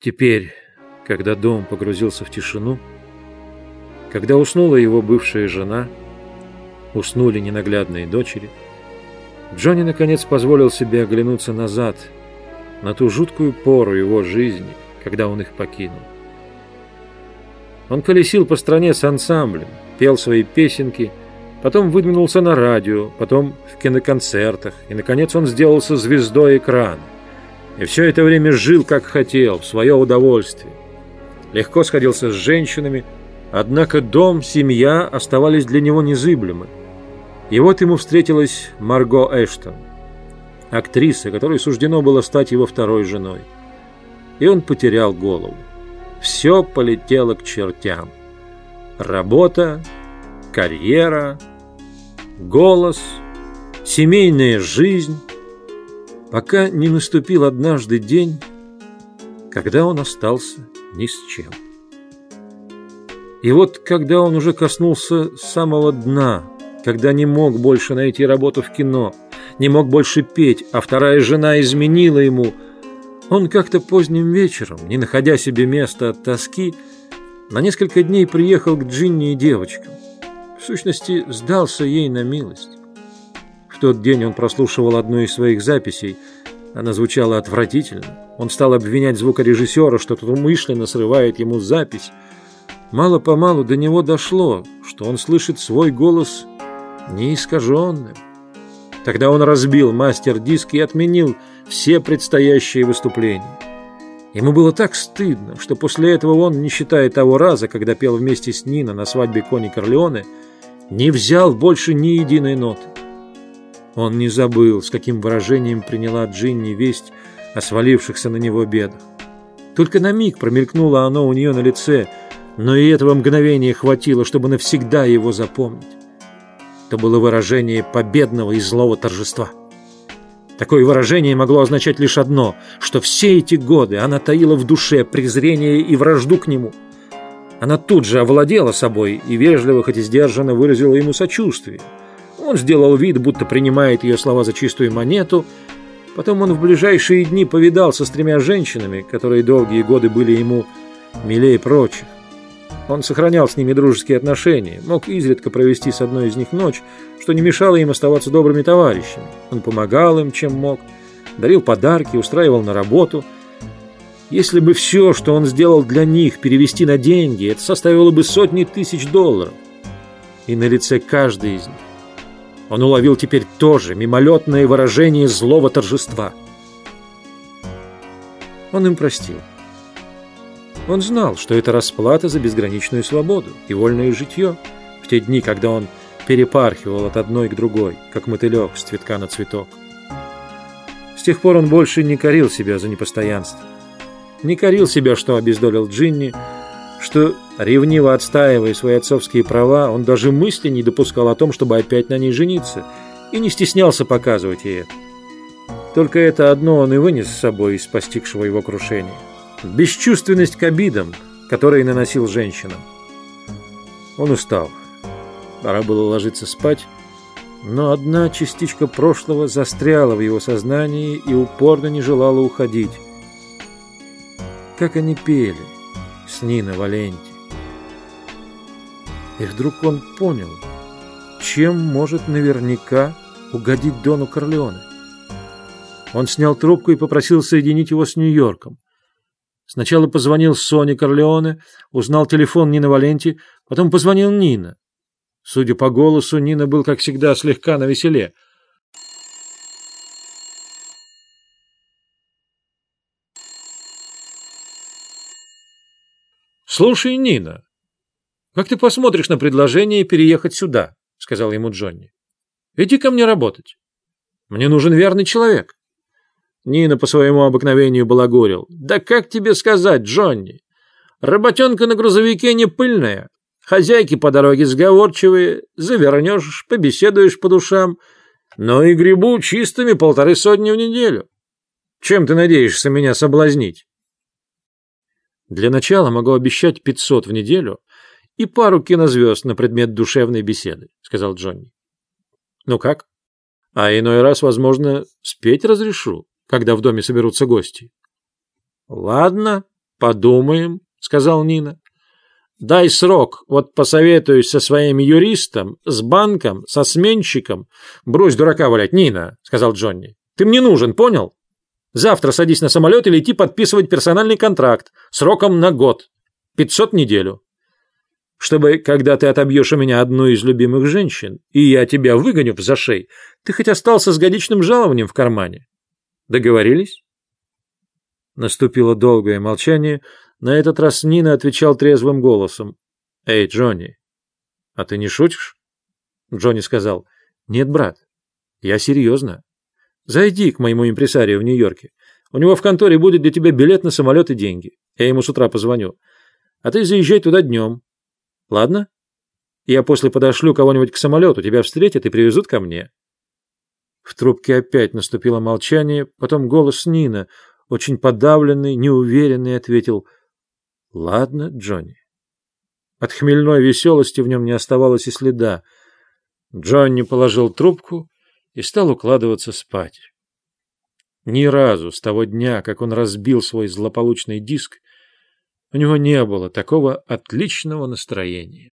Теперь, когда дом погрузился в тишину, когда уснула его бывшая жена, уснули ненаглядные дочери, Джонни наконец позволил себе оглянуться назад, на ту жуткую пору его жизни, когда он их покинул. Он колесил по стране с ансамблем, пел свои песенки, потом выдвинулся на радио, потом в киноконцертах, и, наконец, он сделался звездой экрана. И все это время жил, как хотел, в свое удовольствие. Легко сходился с женщинами, однако дом, семья оставались для него незыблемы. И вот ему встретилась Марго Эштон, актриса, которой суждено было стать его второй женой. И он потерял голову. Все полетело к чертям. Работа, карьера, голос, семейная жизнь, пока не наступил однажды день, когда он остался ни с чем. И вот когда он уже коснулся самого дна, когда не мог больше найти работу в кино, не мог больше петь, а вторая жена изменила ему, он как-то поздним вечером, не находя себе места от тоски, на несколько дней приехал к Джинни и девочкам. В сущности, сдался ей на милость. Тот день он прослушивал одну из своих записей. Она звучала отвратительно. Он стал обвинять звукорежиссера, что тот умышленно срывает ему запись. Мало-помалу до него дошло, что он слышит свой голос неискаженным. Тогда он разбил мастер-диск и отменил все предстоящие выступления. Ему было так стыдно, что после этого он, не считая того раза, когда пел вместе с Нино на свадьбе Кони Корлеоне, не взял больше ни единой ноты. Он не забыл, с каким выражением приняла Джинни весть о свалившихся на него бедах. Только на миг промелькнуло оно у нее на лице, но и этого мгновения хватило, чтобы навсегда его запомнить. Это было выражение победного и злого торжества. Такое выражение могло означать лишь одно, что все эти годы она таила в душе презрение и вражду к нему. Она тут же овладела собой и вежливо, хоть и сдержанно выразила ему сочувствие – он сделал вид, будто принимает ее слова за чистую монету. Потом он в ближайшие дни повидался с тремя женщинами, которые долгие годы были ему милее прочих. Он сохранял с ними дружеские отношения, мог изредка провести с одной из них ночь, что не мешало им оставаться добрыми товарищами. Он помогал им, чем мог, дарил подарки, устраивал на работу. Если бы все, что он сделал для них, перевести на деньги, это составило бы сотни тысяч долларов. И на лице каждой из них он уловил теперь тоже мимолетное выражение злого торжества. Он им простил. Он знал, что это расплата за безграничную свободу и вольное житье в те дни, когда он перепархивал от одной к другой, как мотылек с цветка на цветок. С тех пор он больше не корил себя за непостоянство. Не корил себя, что обездолил Джинни, что, ревниво отстаивая свои отцовские права, он даже мысли не допускал о том, чтобы опять на ней жениться, и не стеснялся показывать ей это. Только это одно он и вынес с собой из постигшего его крушения. Бесчувственность к обидам, которые наносил женщинам. Он устал. Пора было ложиться спать, но одна частичка прошлого застряла в его сознании и упорно не желала уходить. Как они пели – с Нино Валенти. И вдруг он понял, чем может наверняка угодить Дону Корлеоне. Он снял трубку и попросил соединить его с Нью-Йорком. Сначала позвонил Соне Корлеоне, узнал телефон Нины Валенти, потом позвонил Нина. Судя по голосу, Нина был, как всегда, слегка навеселе — «Слушай, Нина, как ты посмотришь на предложение переехать сюда?» — сказал ему Джонни. «Иди ко мне работать. Мне нужен верный человек». Нина по своему обыкновению балагурил. «Да как тебе сказать, Джонни? Работенка на грузовике не пыльная. Хозяйки по дороге сговорчивые. Завернешь, побеседуешь по душам. Но и грибу чистыми полторы сотни в неделю. Чем ты надеешься меня соблазнить?» Для начала могу обещать 500 в неделю и пару кинозвезд на предмет душевной беседы, сказал Джонни. Ну как? А иной раз, возможно, спеть разрешу, когда в доме соберутся гости. Ладно, Подумаем, сказал Нина. Дай срок, вот посоветуюсь со своим юристом, с банком, со сменщиком. Брось дурака валять, Нина, сказал Джонни. Ты мне нужен, понял? Завтра садись на самолет и лети подписывать персональный контракт сроком на год. 500 неделю. Чтобы, когда ты отобьешь у меня одну из любимых женщин, и я тебя выгоню в зашей, ты хоть остался с годичным жалованием в кармане. Договорились? Наступило долгое молчание. На этот раз Нина отвечал трезвым голосом. «Эй, Джонни, а ты не шутишь?» Джонни сказал. «Нет, брат, я серьезно. Зайди к моему импресарию в Нью-Йорке. У него в конторе будет для тебя билет на самолет и деньги. Я ему с утра позвоню. А ты заезжай туда днем. Ладно? Я после подошлю кого-нибудь к самолету, тебя встретят и привезут ко мне. В трубке опять наступило молчание, потом голос Нина, очень подавленный, неуверенный, ответил «Ладно, Джонни». От хмельной веселости в нем не оставалось и следа. Джонни положил трубку и стал укладываться спать. Ни разу с того дня, как он разбил свой злополучный диск, у него не было такого отличного настроения.